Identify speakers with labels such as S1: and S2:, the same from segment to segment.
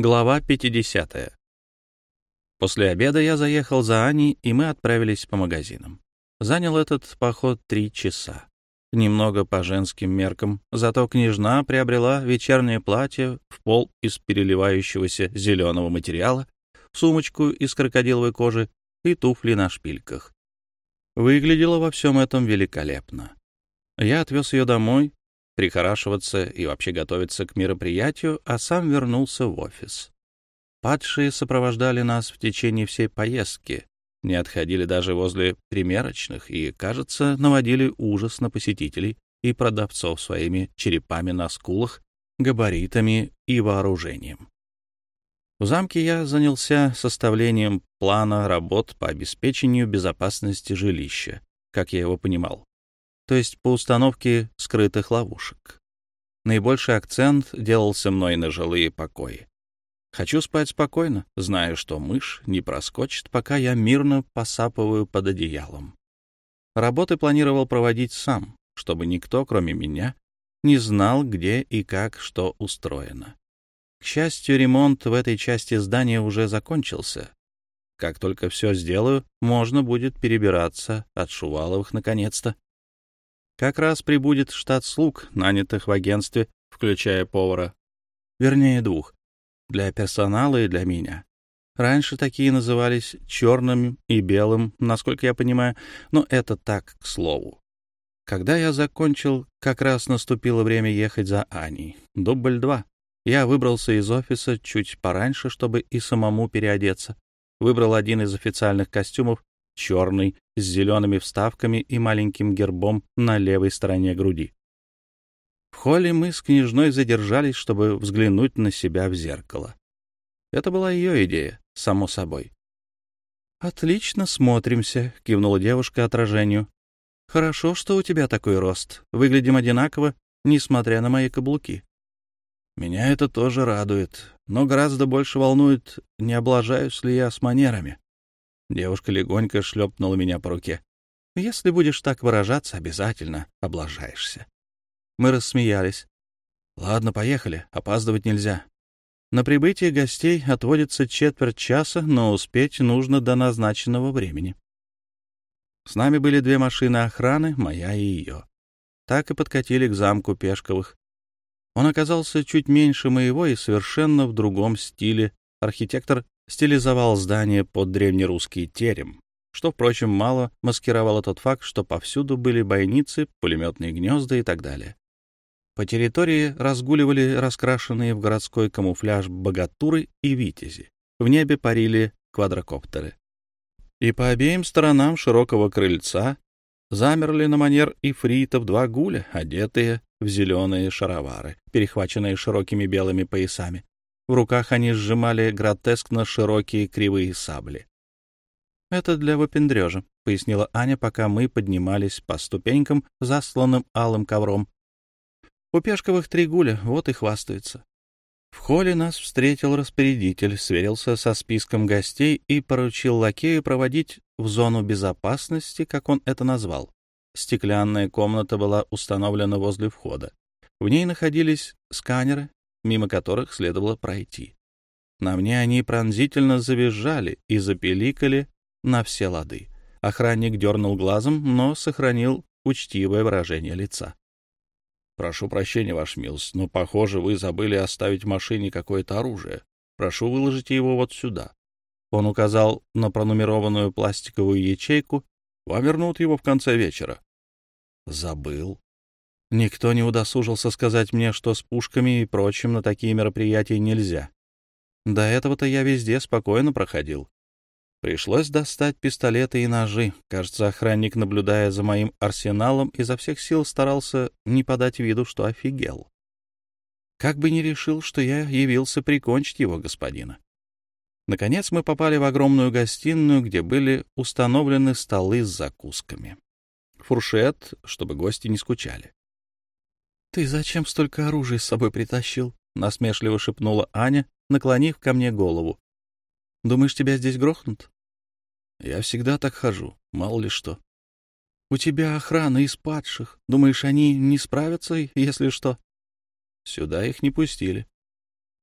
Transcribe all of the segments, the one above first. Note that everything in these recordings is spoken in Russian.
S1: Глава 50. После обеда я заехал за Аней, и мы отправились по магазинам. Занял этот поход три часа. Немного по женским меркам, зато княжна приобрела вечернее платье в пол из переливающегося зеленого материала, сумочку из крокодиловой кожи и туфли на шпильках. Выглядела во всем этом великолепно. Я отвез ее домой, прихорашиваться и вообще готовиться к мероприятию, а сам вернулся в офис. Падшие сопровождали нас в течение всей поездки, не отходили даже возле примерочных и, кажется, наводили ужас на посетителей и продавцов своими черепами на скулах, габаритами и вооружением. В замке я занялся составлением плана работ по обеспечению безопасности жилища, как я его понимал то есть по установке скрытых ловушек. Наибольший акцент делался мной на жилые покои. Хочу спать спокойно, зная, что мышь не проскочит, пока я мирно посапываю под одеялом. Работы планировал проводить сам, чтобы никто, кроме меня, не знал, где и как что устроено. К счастью, ремонт в этой части здания уже закончился. Как только все сделаю, можно будет перебираться от Шуваловых наконец-то как раз прибудет штат слуг, нанятых в агентстве, включая повара. Вернее, двух. Для персонала и для меня. Раньше такие назывались черным и белым, насколько я понимаю, но это так, к слову. Когда я закончил, как раз наступило время ехать за Аней. Дубль два. Я выбрался из офиса чуть пораньше, чтобы и самому переодеться. Выбрал один из официальных костюмов черный, с зелеными вставками и маленьким гербом на левой стороне груди. В холле мы с княжной задержались, чтобы взглянуть на себя в зеркало. Это была ее идея, само собой. «Отлично смотримся», — кивнула девушка отражению. «Хорошо, что у тебя такой рост. Выглядим одинаково, несмотря на мои каблуки». Меня это тоже радует, но гораздо больше волнует, не облажаюсь ли я с манерами. Девушка легонько шлепнула меня по руке. «Если будешь так выражаться, обязательно облажаешься». Мы рассмеялись. «Ладно, поехали, опаздывать нельзя». На прибытие гостей отводится четверть часа, но успеть нужно до назначенного времени. С нами были две машины охраны, моя и ее. Так и подкатили к замку Пешковых. Он оказался чуть меньше моего и совершенно в другом стиле. Архитектор стилизовал здание под древнерусский терем, что, впрочем, мало маскировало тот факт, что повсюду были бойницы, пулеметные гнезда и так далее. По территории разгуливали раскрашенные в городской камуфляж богатуры и витязи. В небе парили квадрокоптеры. И по обеим сторонам широкого крыльца замерли на манер ифритов два гуля, одетые в зеленые шаровары, перехваченные широкими белыми поясами. В руках они сжимали гротескно широкие кривые сабли. «Это для выпендрежа», — пояснила Аня, пока мы поднимались по ступенькам, засланным алым ковром. «У Пешковых три гуля, вот и хвастаются». В холле нас встретил распорядитель, сверился со списком гостей и поручил лакею проводить в зону безопасности, как он это назвал. Стеклянная комната была установлена возле входа. В ней находились сканеры, мимо которых следовало пройти. На мне они пронзительно завизжали и запеликали на все лады. Охранник дернул глазом, но сохранил учтивое выражение лица. — Прошу прощения, Ваша милость, но, похоже, вы забыли оставить в машине какое-то оружие. Прошу, выложите его вот сюда. Он указал на пронумерованную пластиковую ячейку. Вам вернут его в конце вечера. — Забыл. Никто не удосужился сказать мне, что с пушками и прочим на такие мероприятия нельзя. До этого-то я везде спокойно проходил. Пришлось достать пистолеты и ножи. Кажется, охранник, наблюдая за моим арсеналом, изо всех сил старался не подать виду, что офигел. Как бы ни решил, что я явился прикончить его господина. Наконец мы попали в огромную гостиную, где были установлены столы с закусками. Фуршет, чтобы гости не скучали. «Ты зачем столько оружия с собой притащил?» — насмешливо шепнула Аня, наклонив ко мне голову. «Думаешь, тебя здесь грохнут?» «Я всегда так хожу, мало ли что». «У тебя охрана из падших. Думаешь, они не справятся, если что?» «Сюда их не пустили».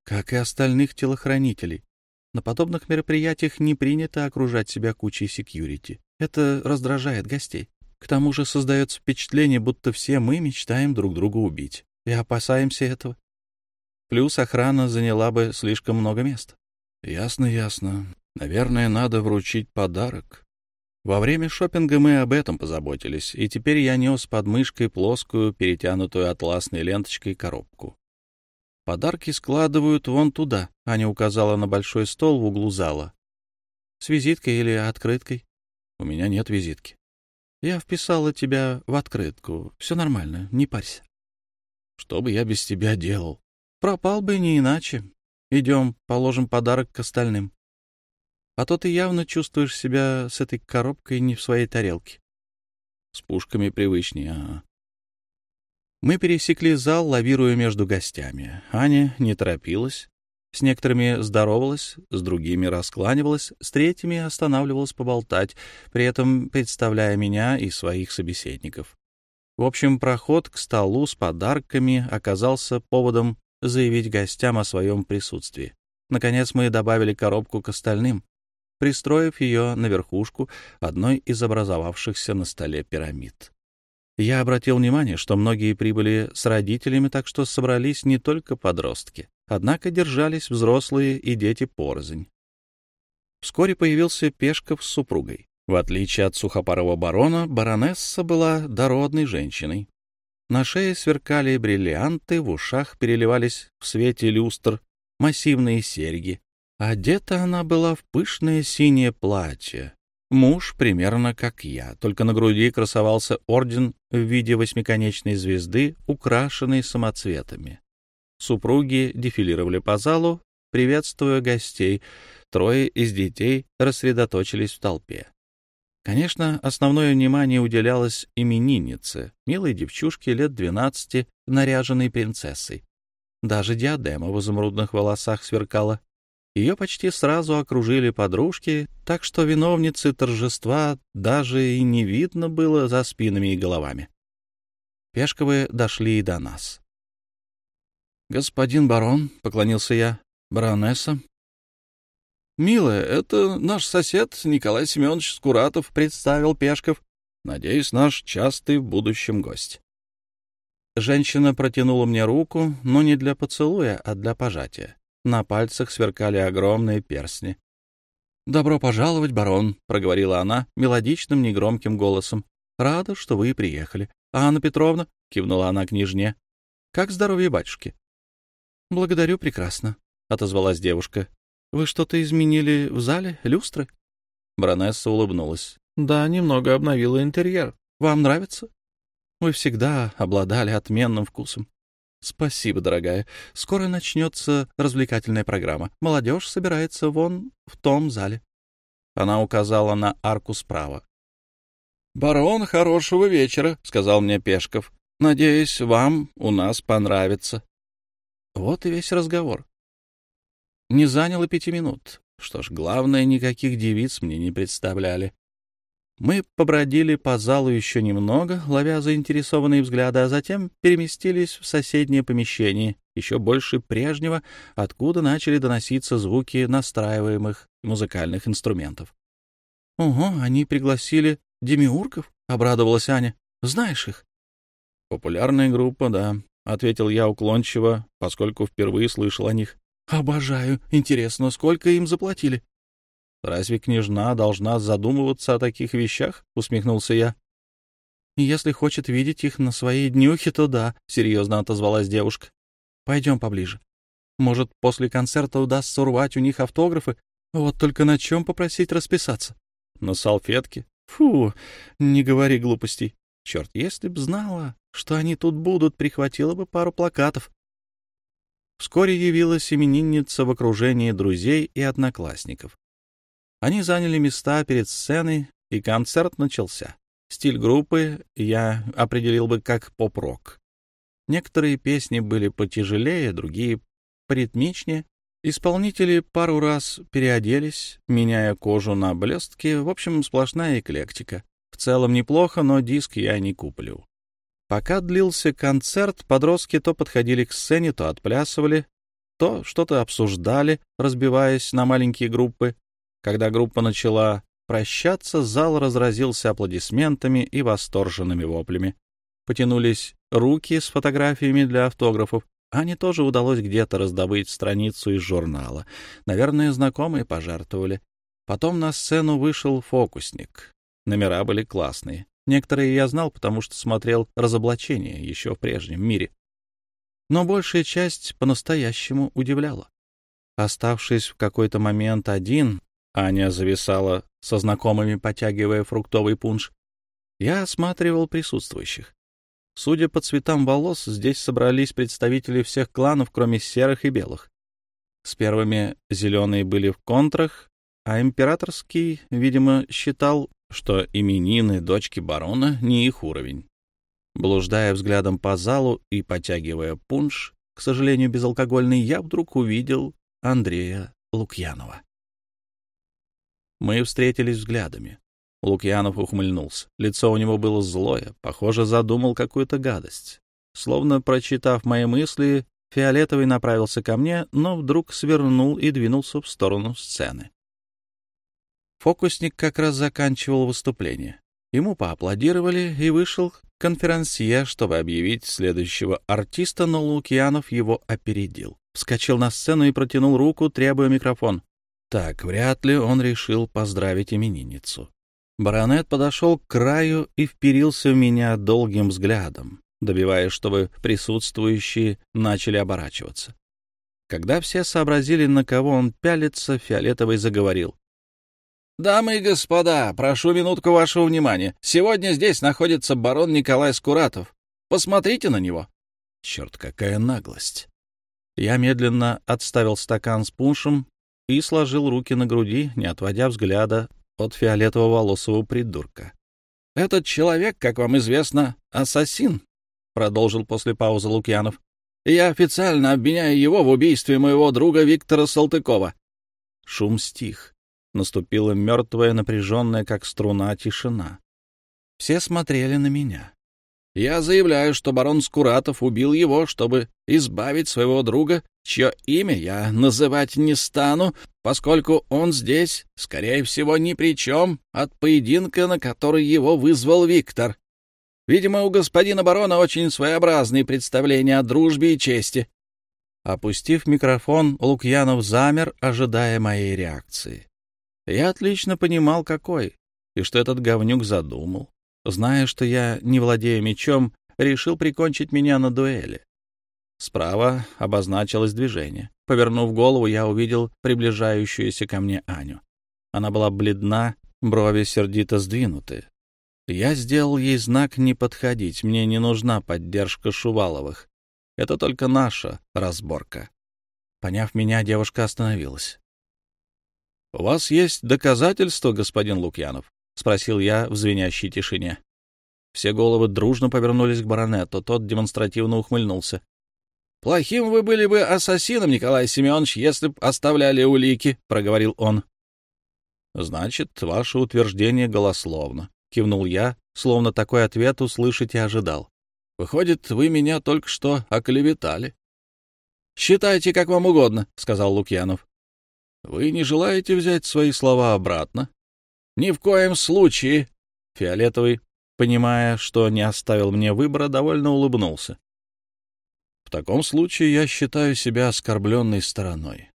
S1: как и остальных телохранителей. На подобных мероприятиях не принято окружать себя кучей секьюрити. Это раздражает гостей. К тому же создается впечатление, будто все мы мечтаем друг друга убить. И опасаемся этого. Плюс охрана заняла бы слишком много места. Ясно, ясно. Наверное, надо вручить подарок. Во время шопинга мы об этом позаботились, и теперь я нес под мышкой плоскую, перетянутую атласной ленточкой коробку. Подарки складывают вон туда, Аня указала на большой стол в углу зала. С визиткой или открыткой? У меня нет визитки. Я вписала тебя в открытку. Все нормально, не парься. Что бы я без тебя делал? Пропал бы не иначе. Идем, положим подарок к остальным. А то ты явно чувствуешь себя с этой коробкой не в своей тарелке. С пушками привычнее, ага. Мы пересекли зал, лавируя между гостями. Аня не торопилась. С некоторыми здоровалась, с другими раскланивалась, с третьими останавливалась поболтать, при этом представляя меня и своих собеседников. В общем, проход к столу с подарками оказался поводом заявить гостям о своем присутствии. Наконец мы добавили коробку к остальным, пристроив ее на верхушку одной из образовавшихся на столе пирамид. Я обратил внимание, что многие прибыли с родителями, так что собрались не только подростки, однако держались взрослые и дети порознь. Вскоре появился Пешков с супругой. В отличие от сухопарого барона, баронесса была дородной женщиной. На шее сверкали бриллианты, в ушах переливались в свете люстр массивные серьги, Одета она была в пышное синее платье. Муж примерно как я, только на груди красовался орден в виде восьмиконечной звезды, украшенный самоцветами. Супруги дефилировали по залу, приветствуя гостей. Трое из детей рассредоточились в толпе. Конечно, основное внимание уделялось имениннице, милой девчушке лет двенадцати, наряженной принцессой. Даже диадема в изумрудных волосах сверкала. Ее почти сразу окружили подружки, так что виновницы торжества даже и не видно было за спинами и головами. Пешковы дошли и до нас. «Господин барон», — поклонился я, — «баронесса». «Милая, это наш сосед Николай Семенович Скуратов», — представил Пешков. «Надеюсь, наш частый в будущем гость». Женщина протянула мне руку, но не для поцелуя, а для пожатия. На пальцах сверкали огромные перстни. «Добро пожаловать, барон», — проговорила она мелодичным, негромким голосом. «Рада, что вы приехали. Анна Петровна?» — кивнула она княжне. «Как здоровье батюшки?» «Благодарю прекрасно», — отозвалась девушка. «Вы что-то изменили в зале? Люстры?» Баронесса улыбнулась. «Да, немного обновила интерьер. Вам нравится?» «Вы всегда обладали отменным вкусом. Спасибо, дорогая. Скоро начнется развлекательная программа. Молодежь собирается вон в том зале. Она указала на арку справа. «Барон, хорошего вечера», — сказал мне Пешков. «Надеюсь, вам у нас понравится». Вот и весь разговор. Не заняло пяти минут. Что ж, главное, никаких девиц мне не представляли. Мы побродили по залу еще немного, ловя заинтересованные взгляды, а затем переместились в соседнее помещение, еще больше прежнего, откуда начали доноситься звуки настраиваемых музыкальных инструментов. — Ого, они пригласили демиургов? — обрадовалась Аня. — Знаешь их? — Популярная группа, да, — ответил я уклончиво, поскольку впервые слышал о них. — Обожаю. Интересно, сколько им заплатили? Разве княжна должна задумываться о таких вещах? — усмехнулся я. — Если хочет видеть их на своей днюхе, то да, — серьезно отозвалась девушка. — Пойдем поближе. Может, после концерта удастся урвать у них автографы? Вот только на чем попросить расписаться? — На салфетке. Фу, не говори глупостей. Черт, если б знала, что они тут будут, прихватила бы пару плакатов. Вскоре явилась именинница в окружении друзей и одноклассников. Они заняли места перед сценой, и концерт начался. Стиль группы я определил бы как поп-рок. Некоторые песни были потяжелее, другие — поритмичнее. Исполнители пару раз переоделись, меняя кожу на блестки. В общем, сплошная эклектика. В целом неплохо, но диск я не куплю. Пока длился концерт, подростки то подходили к сцене, то отплясывали. то что-то обсуждали, разбиваясь на маленькие группы. Когда группа начала прощаться, зал разразился аплодисментами и восторженными воплями. Потянулись руки с фотографиями для автографов. Ане тоже удалось где-то раздобыть страницу из журнала. Наверное, знакомые пожертвовали. Потом на сцену вышел фокусник. Номера были классные. Некоторые я знал, потому что смотрел «Разоблачение» еще в прежнем мире. Но большая часть по-настоящему удивляла. Оставшись в какой-то момент один, Аня зависала со знакомыми, потягивая фруктовый пунш. Я осматривал присутствующих. Судя по цветам волос, здесь собрались представители всех кланов, кроме серых и белых. С первыми зеленые были в контрах, а императорский, видимо, считал, что именины дочки барона не их уровень. Блуждая взглядом по залу и потягивая пунш, к сожалению, безалкогольный, я вдруг увидел Андрея Лукьянова. Мы встретились взглядами. Лукьянов ухмыльнулся. Лицо у него было злое, похоже, задумал какую-то гадость. Словно прочитав мои мысли, Фиолетовый направился ко мне, но вдруг свернул и двинулся в сторону сцены. Фокусник как раз заканчивал выступление. Ему поаплодировали, и вышел конферансье, чтобы объявить следующего артиста, но Лукьянов его опередил. Вскочил на сцену и протянул руку, требуя микрофон. Так, вряд ли он решил поздравить именинницу. Баронет подошел к краю и вперился в меня долгим взглядом, добиваясь, чтобы присутствующие начали оборачиваться. Когда все сообразили, на кого он пялится, Фиолетовый заговорил. «Дамы и господа, прошу минутку вашего внимания. Сегодня здесь находится барон Николай Скуратов. Посмотрите на него». Черт, какая наглость. Я медленно отставил стакан с пуншем и сложил руки на груди, не отводя взгляда от фиолетово-волосого придурка. «Этот человек, как вам известно, ассасин», — продолжил после паузы Лукьянов. «Я официально обвиняю его в убийстве моего друга Виктора Салтыкова». Шум стих. Наступила мертвая, напряженная, как струна, тишина. Все смотрели на меня. Я заявляю, что барон Скуратов убил его, чтобы избавить своего друга, чье имя я называть не стану, поскольку он здесь, скорее всего, ни при чем от поединка, на который его вызвал Виктор. Видимо, у господина барона очень своеобразные представления о дружбе и чести. Опустив микрофон, Лукьянов замер, ожидая моей реакции. Я отлично понимал, какой, и что этот говнюк задумал. Зная, что я не владею мечом, решил прикончить меня на дуэли. Справа обозначилось движение. Повернув голову, я увидел приближающуюся ко мне Аню. Она была бледна, брови сердито сдвинуты. Я сделал ей знак не подходить, мне не нужна поддержка Шуваловых. Это только наша разборка. Поняв меня, девушка остановилась. — У вас есть доказательства, господин Лукьянов? — спросил я в звенящей тишине. Все головы дружно повернулись к баронету, тот демонстративно ухмыльнулся. — Плохим вы были бы ассасином, Николай Семенович, если б оставляли улики, — проговорил он. — Значит, ваше утверждение голословно, — кивнул я, словно такой ответ услышать и ожидал. — Выходит, вы меня только что оклеветали. — Считайте, как вам угодно, — сказал Лукьянов. — Вы не желаете взять свои слова обратно? Ни в коем случае. Фиолетовый, понимая, что не оставил мне выбора, довольно улыбнулся. В таком случае я считаю себя оскорбленной стороной.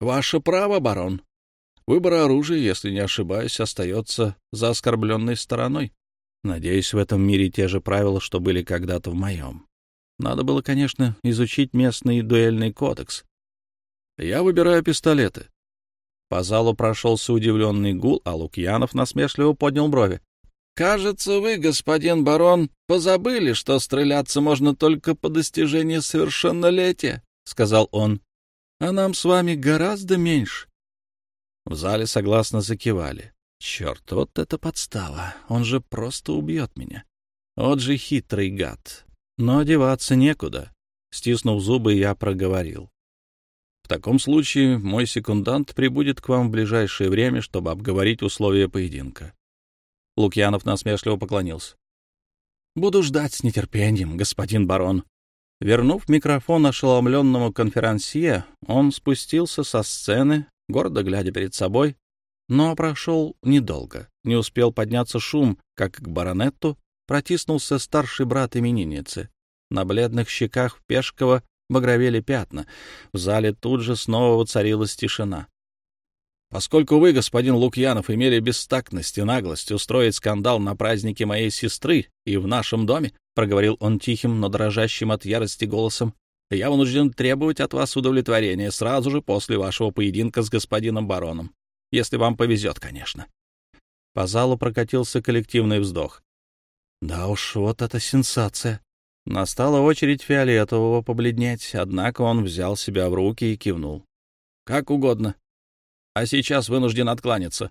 S1: Ваше право, барон. Выбор оружия, если не ошибаюсь, остается за оскорбленной стороной. Надеюсь, в этом мире те же правила, что были когда-то в моем. Надо было, конечно, изучить местный дуэльный кодекс. Я выбираю пистолеты. По залу прошелся удивленный гул, а Лукьянов насмешливо поднял брови. — Кажется, вы, господин барон, позабыли, что стреляться можно только по достижении совершеннолетия, — сказал он. — А нам с вами гораздо меньше. В зале согласно закивали. Черт, вот это подстава. Он же просто убьет меня. Вот же хитрый гад. Но одеваться некуда. Стиснув зубы, я проговорил. В таком случае мой секундант прибудет к вам в ближайшее время, чтобы обговорить условия поединка. Лукьянов насмешливо поклонился. — Буду ждать с нетерпением, господин барон. Вернув микрофон ошеломленному конферансье, он спустился со сцены, гордо глядя перед собой, но прошел недолго. Не успел подняться шум, как к баронетту протиснулся старший брат именинницы. На бледных щеках Пешкова багровели пятна. В зале тут же снова воцарилась тишина. Поскольку вы, господин Лукьянов, имели бестактность и наглость устроить скандал на празднике моей сестры и в нашем доме, — проговорил он тихим, но дрожащим от ярости голосом, — я вынужден требовать от вас удовлетворения сразу же после вашего поединка с господином бароном. Если вам повезет, конечно. По залу прокатился коллективный вздох. Да уж, вот это сенсация. Настала очередь Фиолетового побледнеть, однако он взял себя в руки и кивнул. Как угодно. А сейчас вынужден откланяться.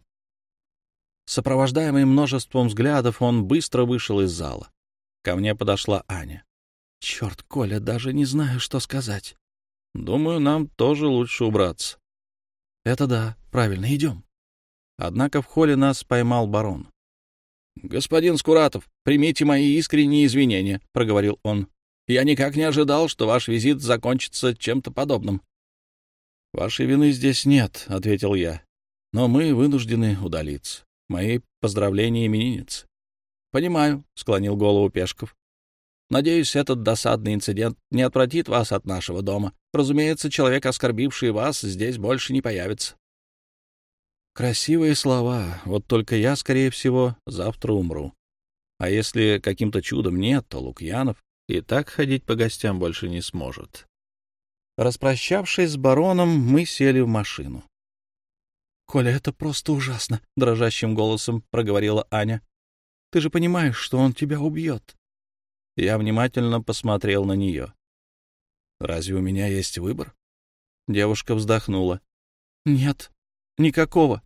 S1: Сопровождаемый множеством взглядов, он быстро вышел из зала. Ко мне подошла Аня. «Черт, Коля, даже не знаю, что сказать. Думаю, нам тоже лучше убраться». «Это да, правильно, идем». Однако в холле нас поймал барон. «Господин Скуратов, примите мои искренние извинения», — проговорил он. «Я никак не ожидал, что ваш визит закончится чем-то подобным». «Вашей вины здесь нет», — ответил я. «Но мы вынуждены удалиться. Мои поздравления именинниц». «Понимаю», — склонил голову Пешков. «Надеюсь, этот досадный инцидент не отвратит вас от нашего дома. Разумеется, человек, оскорбивший вас, здесь больше не появится». Красивые слова, вот только я, скорее всего, завтра умру. А если каким-то чудом нет, то Лукьянов и так ходить по гостям больше не сможет. Распрощавшись с бароном, мы сели в машину. — Коля, это просто ужасно, — дрожащим голосом проговорила Аня. — Ты же понимаешь, что он тебя убьет. Я внимательно посмотрел на нее. — Разве у меня есть выбор? Девушка вздохнула. — Нет, никакого.